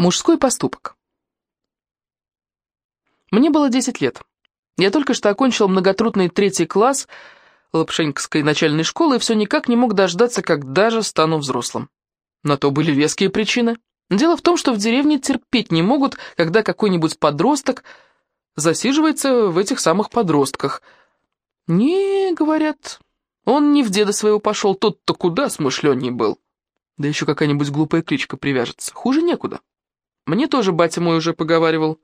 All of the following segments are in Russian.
Мужской поступок. Мне было 10 лет. Я только что окончил многотрудный третий класс Лапшенькской начальной школы и все никак не мог дождаться, когда же стану взрослым. На то были веские причины. Дело в том, что в деревне терпеть не могут, когда какой-нибудь подросток засиживается в этих самых подростках. «Не, — говорят, — он не в деда своего пошел, тот-то куда смышленней был. Да еще какая-нибудь глупая кличка привяжется. Хуже некуда». Мне тоже батя мой уже поговаривал.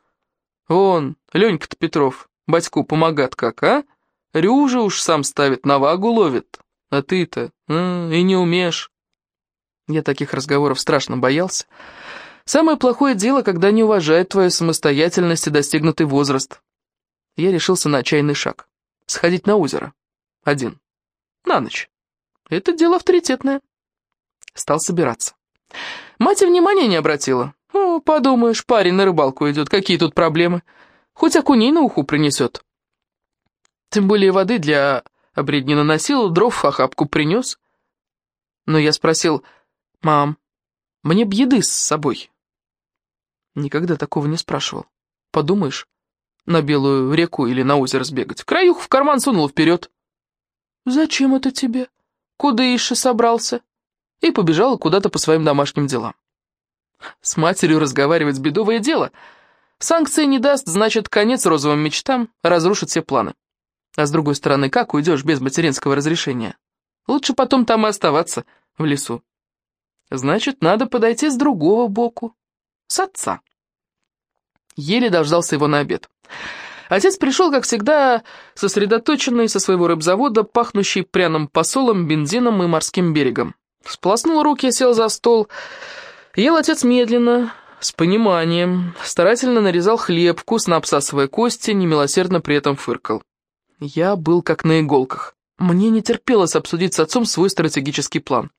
Вон, Ленька-то Петров, батьку помогат как, а? Рюжа уж сам ставит, на вагу ловит. А ты-то и не умеешь. Я таких разговоров страшно боялся. Самое плохое дело, когда не уважают твою самостоятельность и достигнутый возраст. Я решился на отчаянный шаг. Сходить на озеро. Один. На ночь. Это дело авторитетное. Стал собираться. Мать внимания не обратила. «Ну, подумаешь, парень на рыбалку идет, какие тут проблемы? Хоть окуней на уху принесет». Тем более воды для обредни наносил, дров охапку принес. Но я спросил, «Мам, мне б еды с собой». Никогда такого не спрашивал. Подумаешь, на Белую реку или на озеро сбегать. Краюх в карман сунул вперед. «Зачем это тебе? Куда еще собрался?» И побежала куда-то по своим домашним делам. С матерью разговаривать бедовое дело. Санкции не даст, значит, конец розовым мечтам, разрушит все планы. А с другой стороны, как уйдешь без материнского разрешения? Лучше потом там и оставаться, в лесу. Значит, надо подойти с другого боку, с отца. Еле дождался его на обед. Отец пришел, как всегда, сосредоточенный со своего рыбзавода, пахнущий пряным посолом, бензином и морским берегом. Сполоснул руки, сел за стол Ел отец медленно, с пониманием, старательно нарезал хлеб, вкусно обсасывая кости, немилосердно при этом фыркал. Я был как на иголках. Мне не терпелось обсудить с отцом свой стратегический план.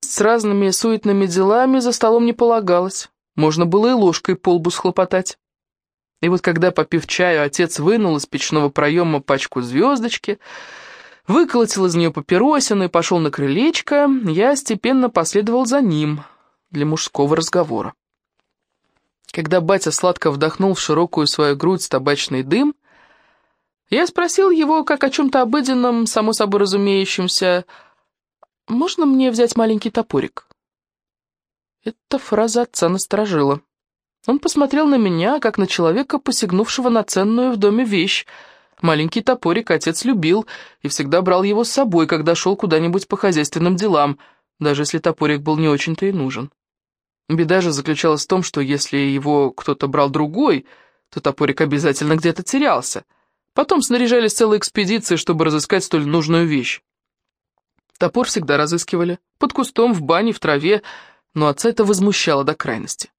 С разными суетными делами за столом не полагалось. Можно было и ложкой по лбу схлопотать. И вот когда, попив чаю, отец вынул из печного проема пачку звездочки, выколотил из нее папиросину и пошел на крылечко, я степенно последовал за ним — для мужского разговора. Когда батя сладко вдохнул в широкую свою грудь табачный дым, я спросил его, как о чем-то обыденном, само собой разумеющемся, «Можно мне взять маленький топорик?» Эта фраза отца насторожила. Он посмотрел на меня, как на человека, посягнувшего на ценную в доме вещь. Маленький топорик отец любил и всегда брал его с собой, когда шел куда-нибудь по хозяйственным делам — даже если топорик был не очень-то и нужен. Беда же заключалась в том, что если его кто-то брал другой, то топорик обязательно где-то терялся. Потом снаряжались целые экспедиции, чтобы разыскать столь нужную вещь. Топор всегда разыскивали, под кустом, в бане, в траве, но отца это возмущало до крайности.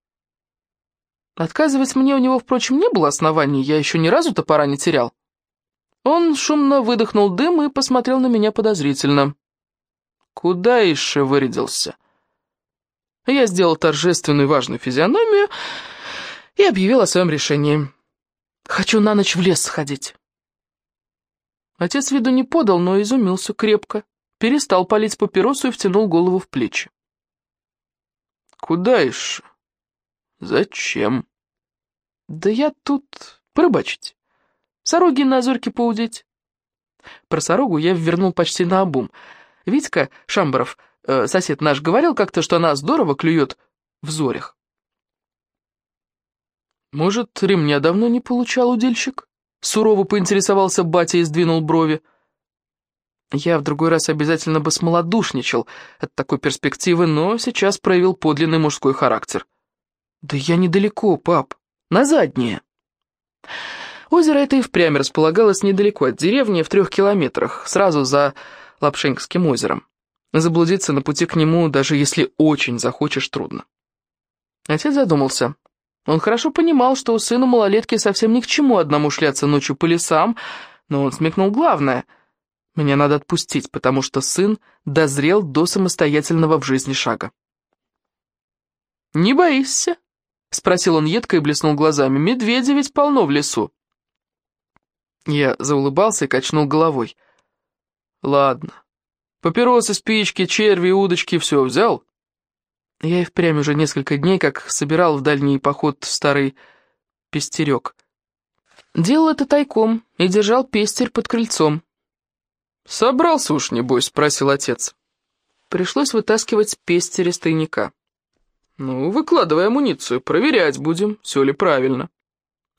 Отказывать мне у него, впрочем, не было оснований, я еще ни разу топора не терял. Он шумно выдохнул дым и посмотрел на меня подозрительно. Куда еще вырядился? Я сделал торжественную важную физиономию и объявил о своем решении. Хочу на ночь в лес сходить. Отец виду не подал, но изумился крепко. Перестал палить папиросу и втянул голову в плечи. «Куда еще? Зачем?» «Да я тут порыбачить. Сороги на озерке поудить». Про сорогу я вернул почти наобум — Витька Шамбаров, э, сосед наш, говорил как-то, что она здорово клюет в зорях. «Может, ремня давно не получал удильщик?» Сурово поинтересовался батя и сдвинул брови. Я в другой раз обязательно бы смолодушничал от такой перспективы, но сейчас проявил подлинный мужской характер. «Да я недалеко, пап, на заднее». Озеро это и впрямь располагалось недалеко от деревни, в трех километрах, сразу за Лапшенькским озером. Заблудиться на пути к нему, даже если очень захочешь, трудно. Отец задумался. Он хорошо понимал, что сыну малолетки совсем ни к чему одному шляться ночью по лесам, но он смекнул главное. Меня надо отпустить, потому что сын дозрел до самостоятельного в жизни шага. «Не боишься?» — спросил он едко и блеснул глазами. «Медведя ведь полно в лесу». Я заулыбался и качнул головой. Ладно. Папиросы, спички, черви, удочки, все взял? Я и впрямь уже несколько дней как собирал в дальний поход старый пестерек. Делал это тайком и держал пестерь под крыльцом. «Собрался уж, небось?» — спросил отец. Пришлось вытаскивать пестер из тайника. «Ну, выкладывай амуницию, проверять будем, все ли правильно».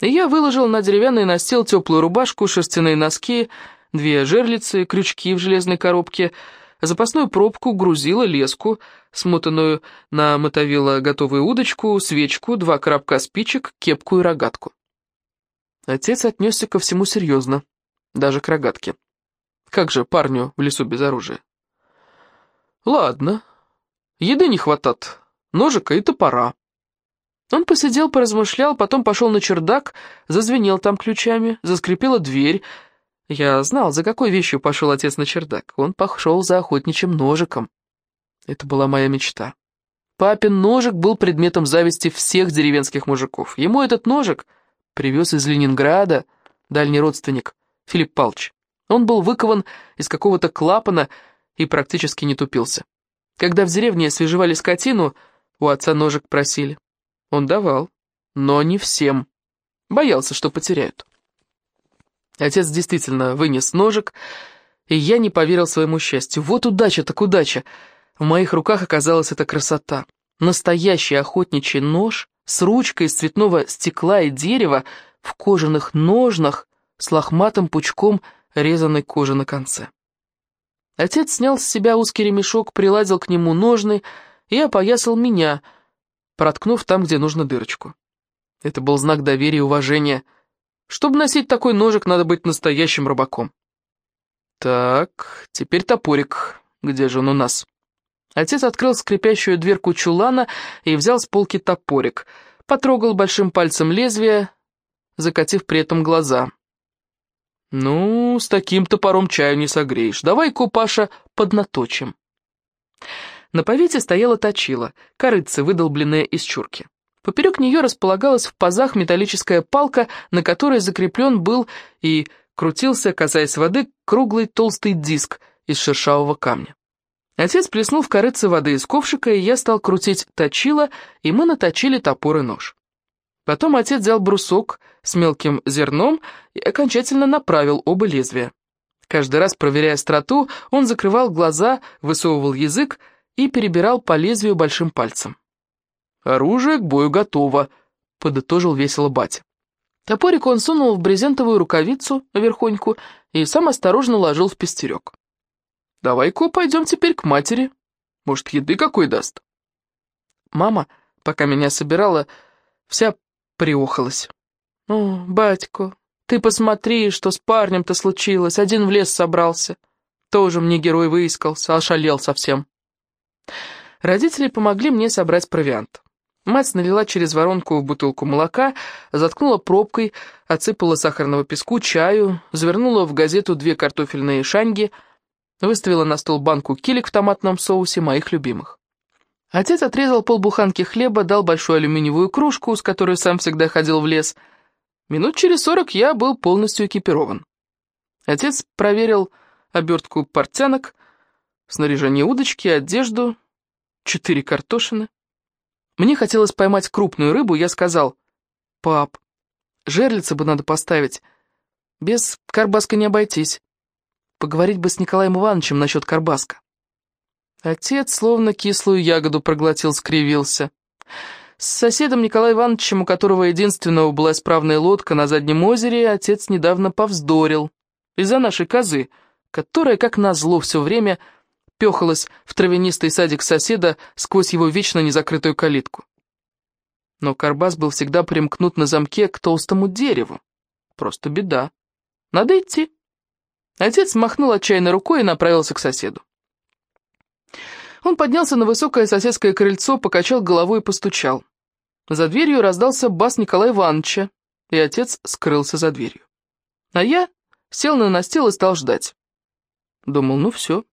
Я выложил на деревянный настил теплую рубашку, шерстяные носки, две жерлицы, крючки в железной коробке, запасную пробку, грузила, леску, смотанную на мотовило готовую удочку, свечку, два коробка спичек, кепку и рогатку. Отец отнесся ко всему серьезно, даже к рогатке. Как же парню в лесу без оружия? Ладно, еды не хватает, ножика и топора. Он посидел, поразмышлял, потом пошел на чердак, зазвенел там ключами, заскрипела дверь. Я знал, за какой вещью пошел отец на чердак. Он пошел за охотничьим ножиком. Это была моя мечта. Папин ножик был предметом зависти всех деревенских мужиков. Ему этот ножик привез из Ленинграда дальний родственник Филипп Палч. Он был выкован из какого-то клапана и практически не тупился. Когда в деревне освежевали скотину, у отца ножик просили. Он давал, но не всем. Боялся, что потеряют. Отец действительно вынес ножик, и я не поверил своему счастью. Вот удача так удача! В моих руках оказалась эта красота. Настоящий охотничий нож с ручкой из цветного стекла и дерева в кожаных ножнах с лохматым пучком резаной кожи на конце. Отец снял с себя узкий ремешок, приладил к нему ножны и опоясал меня, проткнув там, где нужно дырочку. Это был знак доверия и уважения. Чтобы носить такой ножик, надо быть настоящим рыбаком. Так, теперь топорик. Где же он у нас? Отец открыл скрипящую дверку чулана и взял с полки топорик, потрогал большим пальцем лезвие, закатив при этом глаза. «Ну, с таким топором чаю не согреешь. Давай-ка, Паша, поднаточим». На повете стояла точила, корыца, выдолбленная из чурки. Поперек нее располагалась в пазах металлическая палка, на которой закреплен был и крутился, касаясь воды, круглый толстый диск из шершавого камня. Отец плеснул в корыце воды из ковшика, и я стал крутить точила, и мы наточили топор и нож. Потом отец взял брусок с мелким зерном и окончательно направил оба лезвия. Каждый раз, проверяя остроту, он закрывал глаза, высовывал язык и перебирал по лезвию большим пальцем. «Оружие к бою готово», — подытожил весело батя. Топорик он сунул в брезентовую рукавицу наверхоньку и сам осторожно уложил в пестерек. «Давай-ка пойдем теперь к матери. Может, еды какой даст?» Мама, пока меня собирала, вся приохалась. «О, батько, ты посмотри, что с парнем-то случилось, один в лес собрался. Тоже мне герой выискался, ошалел совсем». Родители помогли мне собрать провиант. Мать налила через воронку в бутылку молока, заткнула пробкой, отсыпала сахарного песку, чаю, завернула в газету две картофельные шаньги, выставила на стол банку килик в томатном соусе моих любимых. Отец отрезал полбуханки хлеба, дал большую алюминиевую кружку, с которой сам всегда ходил в лес. Минут через сорок я был полностью экипирован. Отец проверил обертку портянок, снаряжение удочки, одежду, четыре картошины. Мне хотелось поймать крупную рыбу, я сказал, «Пап, жерлица бы надо поставить, без карбаска не обойтись. Поговорить бы с Николаем Ивановичем насчет карбаска». Отец словно кислую ягоду проглотил, скривился. С соседом Николаем Ивановичем, у которого единственного была исправная лодка на заднем озере, отец недавно повздорил. Из-за нашей козы, которая, как назло, все время пехалась в травянистый садик соседа сквозь его вечно незакрытую калитку. Но Карбас был всегда примкнут на замке к толстому дереву. Просто беда. Надо идти. Отец махнул отчаянно рукой и направился к соседу. Он поднялся на высокое соседское крыльцо, покачал головой и постучал. За дверью раздался бас Николая Ивановича, и отец скрылся за дверью. А я сел на настил и стал ждать. Думал, ну все,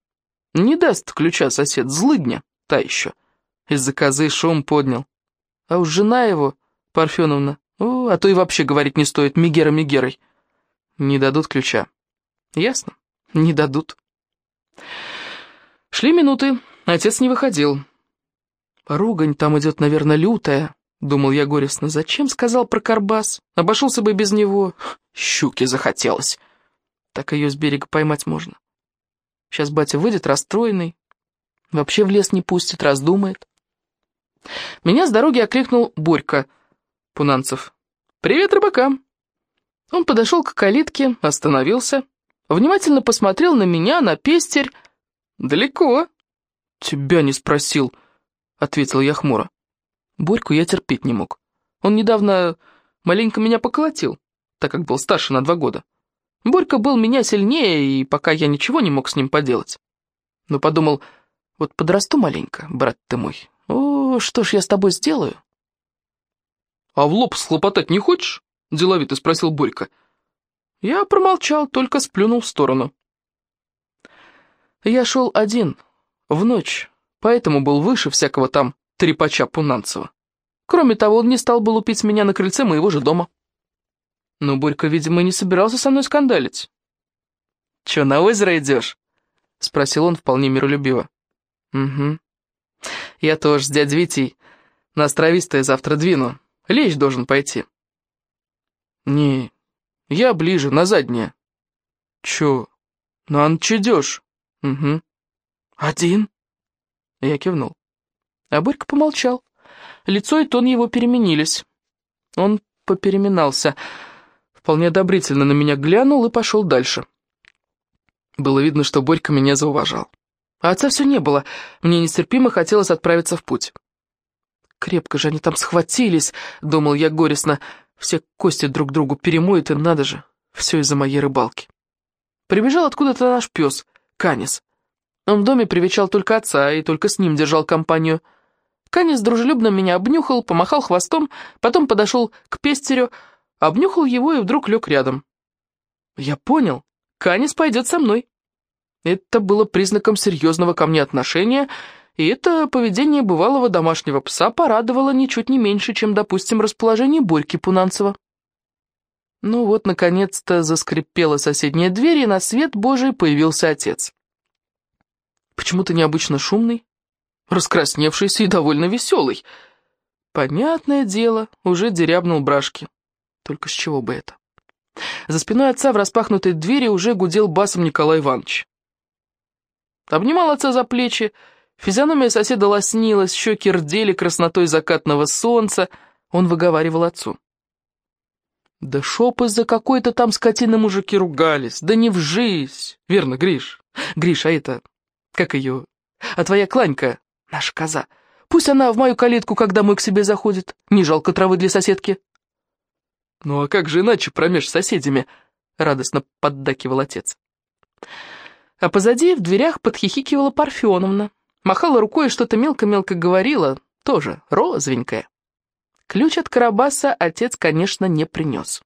не даст ключа сосед, злыдня, та еще. Из-за козы шум поднял. А уж жена его, Парфеновна, о, а то и вообще говорить не стоит, Мегера Мегерой. Не дадут ключа. Ясно, не дадут. Шли минуты, отец не выходил. Ругань там идет, наверное, лютая, думал я горестно. Зачем сказал про карбас? Обошелся бы без него. Щуки захотелось. Так ее с берега поймать можно. Сейчас батя выйдет расстроенный, вообще в лес не пустит, раздумает. Меня с дороги окликнул Борька Пунанцев. «Привет рыбакам!» Он подошел к калитке, остановился, внимательно посмотрел на меня, на пестерь. «Далеко?» «Тебя не спросил», — ответил я хмуро. Борьку я терпеть не мог. Он недавно маленько меня поколотил, так как был старше на два года. Борька был меня сильнее, и пока я ничего не мог с ним поделать. Но подумал, вот подрасту маленько, брат ты мой. О, что ж я с тобой сделаю? «А в лоб схлопотать не хочешь?» — деловито спросил Борька. Я промолчал, только сплюнул в сторону. Я шел один, в ночь, поэтому был выше всякого там трепача Пунанцева. Кроме того, он не стал бы лупить меня на крыльце моего же дома. Но Борька, видимо, не собирался со мной скандалить. «Чё, на озеро идешь?» — спросил он вполне миролюбиво. «Угу. Я тоже с дядей Витей на островистое завтра двину. Лечь должен пойти». «Не, я ближе, на заднее». «Чё? На ночь идёшь?» «Угу». «Один?» Я кивнул. А Борька помолчал. Лицо и тон его переменились. Он попереминался вполне одобрительно на меня глянул и пошел дальше. Было видно, что Борька меня зауважал. А отца все не было, мне нестерпимо хотелось отправиться в путь. Крепко же они там схватились, думал я горестно, все кости друг другу перемоют, и надо же, все из-за моей рыбалки. Прибежал откуда-то наш пес, Канис. Он в доме привечал только отца и только с ним держал компанию. Канис дружелюбно меня обнюхал, помахал хвостом, потом подошел к пестерю, обнюхал его и вдруг лег рядом. Я понял, Канис пойдет со мной. Это было признаком серьезного ко мне отношения, и это поведение бывалого домашнего пса порадовало ничуть не меньше, чем, допустим, расположение Борьки Пунанцева. Ну вот, наконец-то заскрипела соседняя дверь, и на свет Божий появился отец. Почему-то необычно шумный, раскрасневшийся и довольно веселый. Понятное дело, уже дерябнул брашки. Только с чего бы это? За спиной отца в распахнутой двери уже гудел басом Николай Иванович. Обнимал отца за плечи, физиономия соседа лоснилась, щеки рдели краснотой закатного солнца. Он выговаривал отцу. «Да шоп из-за какой-то там скотины мужики ругались, да не в жизнь. Верно, Гриш? Гриш, а это... Как ее? А твоя Кланька, наша коза, пусть она в мою калитку, когда мой к себе заходит. Не жалко травы для соседки». «Ну а как же иначе промеж соседями?» — радостно поддакивал отец. А позади в дверях подхихикивала Парфеновна. Махала рукой и что-то мелко-мелко говорила, тоже розовенькое. Ключ от Карабаса отец, конечно, не принес.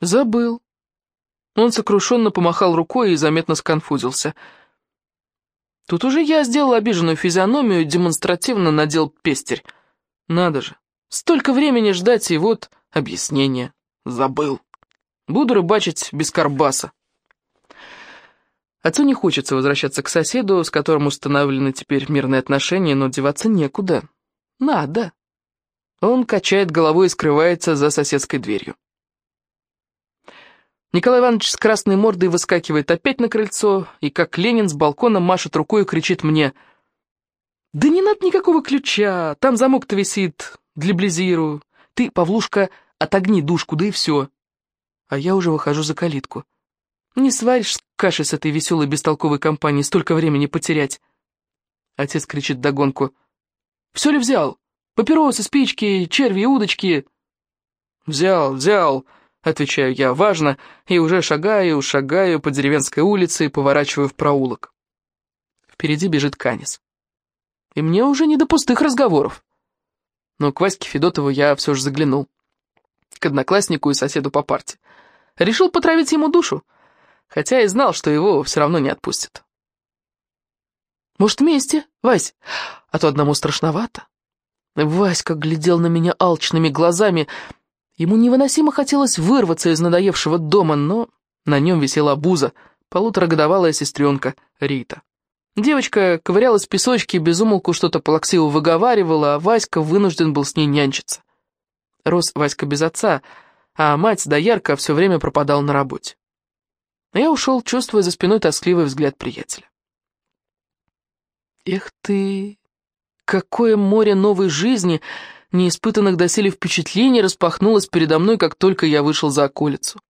Забыл. Он сокрушенно помахал рукой и заметно сконфузился. Тут уже я сделал обиженную физиономию и демонстративно надел пестерь. Надо же, Столько времени ждать, и вот объяснение. Забыл. Буду рыбачить без карбаса. Отцу не хочется возвращаться к соседу, с которым установлены теперь мирные отношения, но деваться некуда. Надо. Он качает головой и скрывается за соседской дверью. Николай Иванович с красной мордой выскакивает опять на крыльцо, и как Ленин с балкона машет рукой и кричит мне, «Да не надо никакого ключа, там замок-то висит, для близиру. Ты, Павлушка, отогни душку, да и все. А я уже выхожу за калитку. Не сваришь каши с этой веселой бестолковой компанией, столько времени потерять. Отец кричит догонку. «Все ли взял? Папиросы, спички, черви, удочки?» «Взял, взял», — отвечаю я, важно, и уже шагаю, шагаю по деревенской улице и поворачиваю в проулок. Впереди бежит Канис. И мне уже не до пустых разговоров но к Ваське Федотову я все же заглянул. К однокласснику и соседу по парте. Решил потравить ему душу, хотя и знал, что его все равно не отпустят. «Может, вместе, Вась? А то одному страшновато». Васька глядел на меня алчными глазами. Ему невыносимо хотелось вырваться из надоевшего дома, но на нем висела обуза, полуторагодовалая сестренка Рита. Девочка ковырялась в песочке, безумолку что-то плаксиво выговаривала, а Васька вынужден был с ней нянчиться. Рос Васька без отца, а мать доярка все время пропадала на работе. Я ушел, чувствуя за спиной тоскливый взгляд приятеля. Эх ты, какое море новой жизни, неиспытанных доселе впечатлений распахнулось передо мной, как только я вышел за околицу.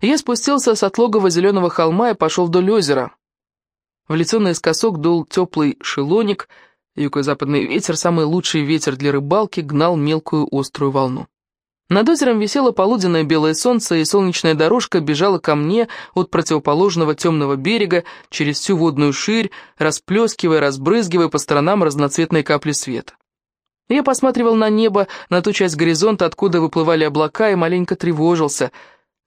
Я спустился с отлогого зеленого холма и пошел вдоль озера, в лицо наискосок дул теплый шелоник, юго-западный ветер, самый лучший ветер для рыбалки, гнал мелкую острую волну. Над озером висело полуденное белое солнце, и солнечная дорожка бежала ко мне от противоположного темного берега через всю водную ширь, расплескивая, разбрызгивая по сторонам разноцветные капли света. Я посматривал на небо, на ту часть горизонта, откуда выплывали облака, и маленько тревожился.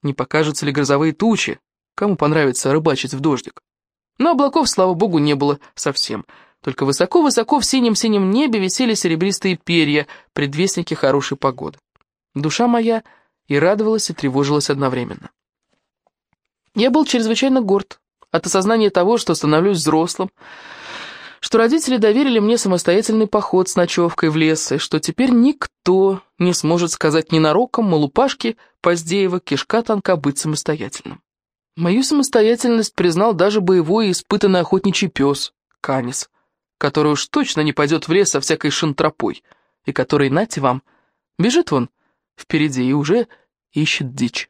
Не покажутся ли грозовые тучи? Кому понравится рыбачить в дождик? Но облаков, слава богу, не было совсем. Только высоко-высоко в синем-синем небе висели серебристые перья, предвестники хорошей погоды. Душа моя и радовалась, и тревожилась одновременно. Я был чрезвычайно горд от осознания того, что становлюсь взрослым, что родители доверили мне самостоятельный поход с ночевкой в лес, и что теперь никто не сможет сказать ненароком, малупашке, Поздеева, кишка танка быть самостоятельным. Мою самостоятельность признал даже боевой и испытанный охотничий пес, Канис, который уж точно не пойдет в лес со всякой шантропой, и который, нате вам, бежит вон впереди и уже ищет дичь.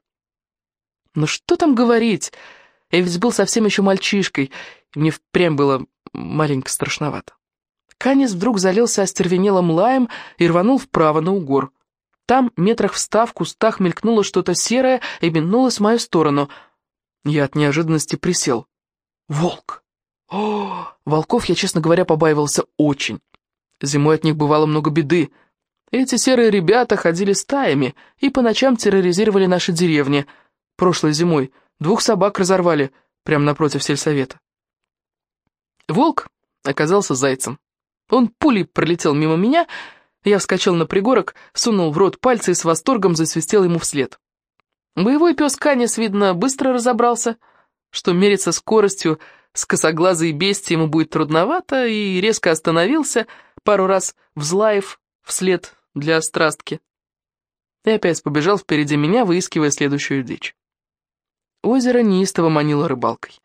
Но что там говорить, я ведь был совсем еще мальчишкой, и мне впрямь было маленько страшновато. Канис вдруг залился остервенелым лаем и рванул вправо на угор. Там, метрах в ста, в кустах мелькнуло что-то серое и метнулось в мою сторону — я от неожиданности присел. Волк! О, волков я, честно говоря, побаивался очень. Зимой от них бывало много беды. Эти серые ребята ходили стаями и по ночам терроризировали наши деревни. Прошлой зимой двух собак разорвали прямо напротив сельсовета. Волк оказался зайцем. Он пулей пролетел мимо меня, я вскочил на пригорок, сунул в рот пальцы и с восторгом засвистел ему вслед. Боевой пес Канис, видно, быстро разобрался, что мериться скоростью с косоглазой бестией ему будет трудновато, и резко остановился, пару раз взлаев вслед для страстки. И опять побежал впереди меня, выискивая следующую дичь. Озеро неистово манило рыбалкой.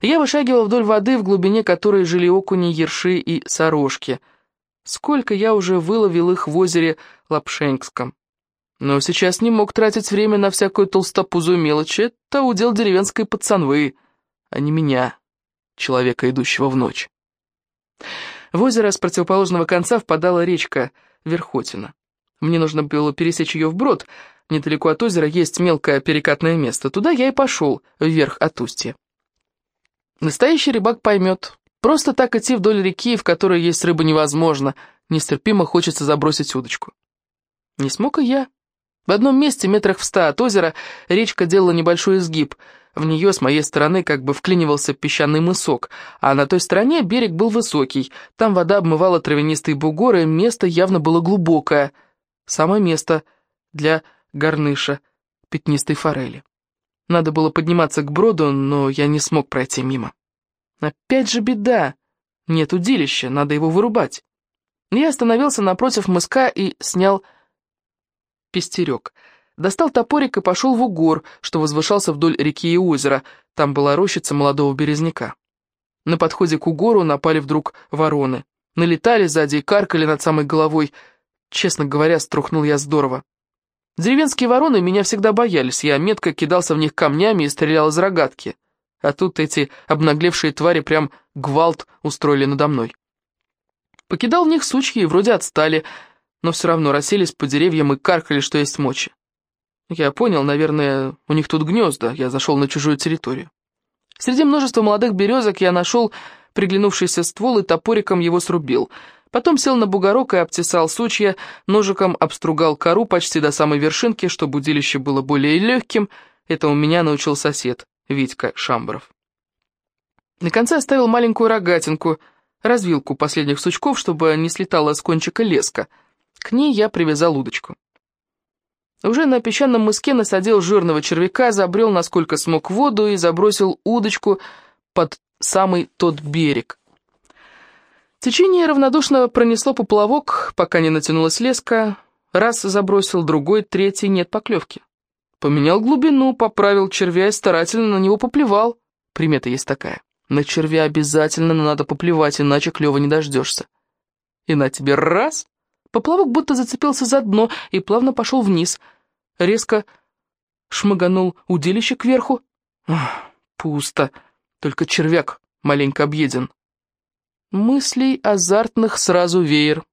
Я вышагивал вдоль воды, в глубине которой жили окуни, ерши и сорожки. Сколько я уже выловил их в озере Лапшенькском. Но сейчас не мог тратить время на всякую толстопузую мелочь. Это удел деревенской пацанвы, а не меня, человека, идущего в ночь. В озеро с противоположного конца впадала речка Верхотина. Мне нужно было пересечь ее вброд. Недалеко от озера есть мелкое перекатное место. Туда я и пошел, вверх от устья. Настоящий рыбак поймет. Просто так идти вдоль реки, в которой есть рыба, невозможно. Нестерпимо хочется забросить удочку. Не смог и я. В одном месте, метрах в ста от озера, речка делала небольшой изгиб. В нее с моей стороны как бы вклинивался песчаный мысок, а на той стороне берег был высокий. Там вода обмывала травянистые бугоры, место явно было глубокое. Самое место для горныша, пятнистой форели. Надо было подниматься к броду, но я не смог пройти мимо. Опять же беда. Нет удилища, надо его вырубать. Я остановился напротив мыска и снял пестерек. Достал топорик и пошел в угор, что возвышался вдоль реки и озера. Там была рощица молодого березняка. На подходе к угору напали вдруг вороны. Налетали сзади и каркали над самой головой. Честно говоря, струхнул я здорово. Деревенские вороны меня всегда боялись, я метко кидался в них камнями и стрелял из рогатки. А тут эти обнаглевшие твари прям гвалт устроили надо мной. Покидал в них сучьи и вроде отстали, но все равно расселись по деревьям и каркали, что есть мочи. Я понял, наверное, у них тут гнезда, я зашел на чужую территорию. Среди множества молодых березок я нашел приглянувшийся ствол и топориком его срубил. Потом сел на бугорок и обтесал сучья, ножиком обстругал кору почти до самой вершинки, чтобы удилище было более легким. Это у меня научил сосед, Витька Шамбаров. На конце оставил маленькую рогатинку, развилку последних сучков, чтобы не слетала с кончика леска — к ней я привязал удочку. Уже на песчаном мыске насадил жирного червяка, забрел насколько смог воду и забросил удочку под самый тот берег. Течение равнодушно пронесло поплавок, пока не натянулась леска. Раз забросил, другой, третий, нет поклевки. Поменял глубину, поправил червя и старательно на него поплевал. Примета есть такая. На червя обязательно надо поплевать, иначе клёва не дождешься. И на тебе раз, поплавок будто зацепился за дно и плавно пошел вниз. Резко шмаганул удилище кверху. Ах, пусто, только червяк маленько объеден. Мыслей азартных сразу веер.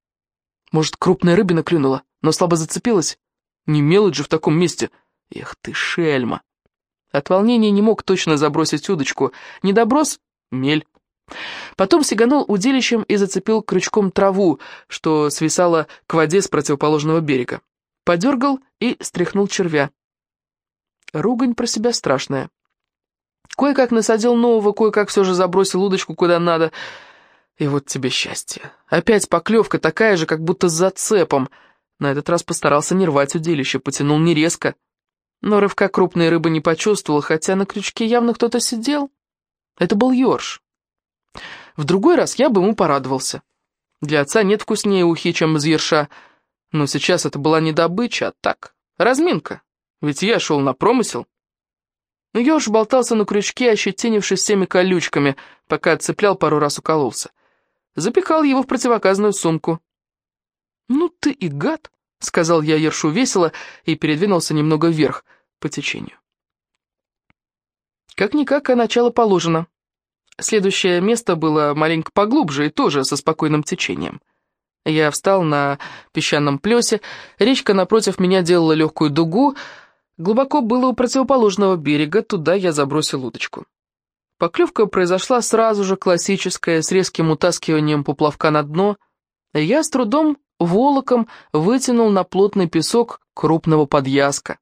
Может, крупная рыбина клюнула, но слабо зацепилась? Не мелочь же в таком месте. Эх ты, шельма. От волнения не мог точно забросить удочку. Не доброс — мель. Потом сиганул удилищем и зацепил крючком траву, что свисала к воде с противоположного берега. Подергал и стряхнул червя. Ругань про себя страшная. Кое-как насадил нового, кое-как все же забросил удочку куда надо. И вот тебе счастье. Опять поклевка такая же, как будто с зацепом. На этот раз постарался не рвать удилище, потянул не резко. Но рывка крупной рыбы не почувствовал, хотя на крючке явно кто-то сидел. Это был ёрш. В другой раз я бы ему порадовался. Для отца нет вкуснее ухи, чем из ерша. Но сейчас это была не добыча, а так, разминка. Ведь я шел на промысел. Ёж болтался на крючке, ощетинившись всеми колючками, пока отцеплял пару раз укололся. Запихал его в противоказную сумку. «Ну ты и гад!» — сказал я Ершу весело и передвинулся немного вверх по течению. Как-никак, а начало положено. Следующее место было маленько поглубже и тоже со спокойным течением. Я встал на песчаном плесе, речка напротив меня делала легкую дугу, глубоко было у противоположного берега, туда я забросил удочку. Поклевка произошла сразу же классическая, с резким утаскиванием поплавка на дно, я с трудом волоком вытянул на плотный песок крупного подъязка.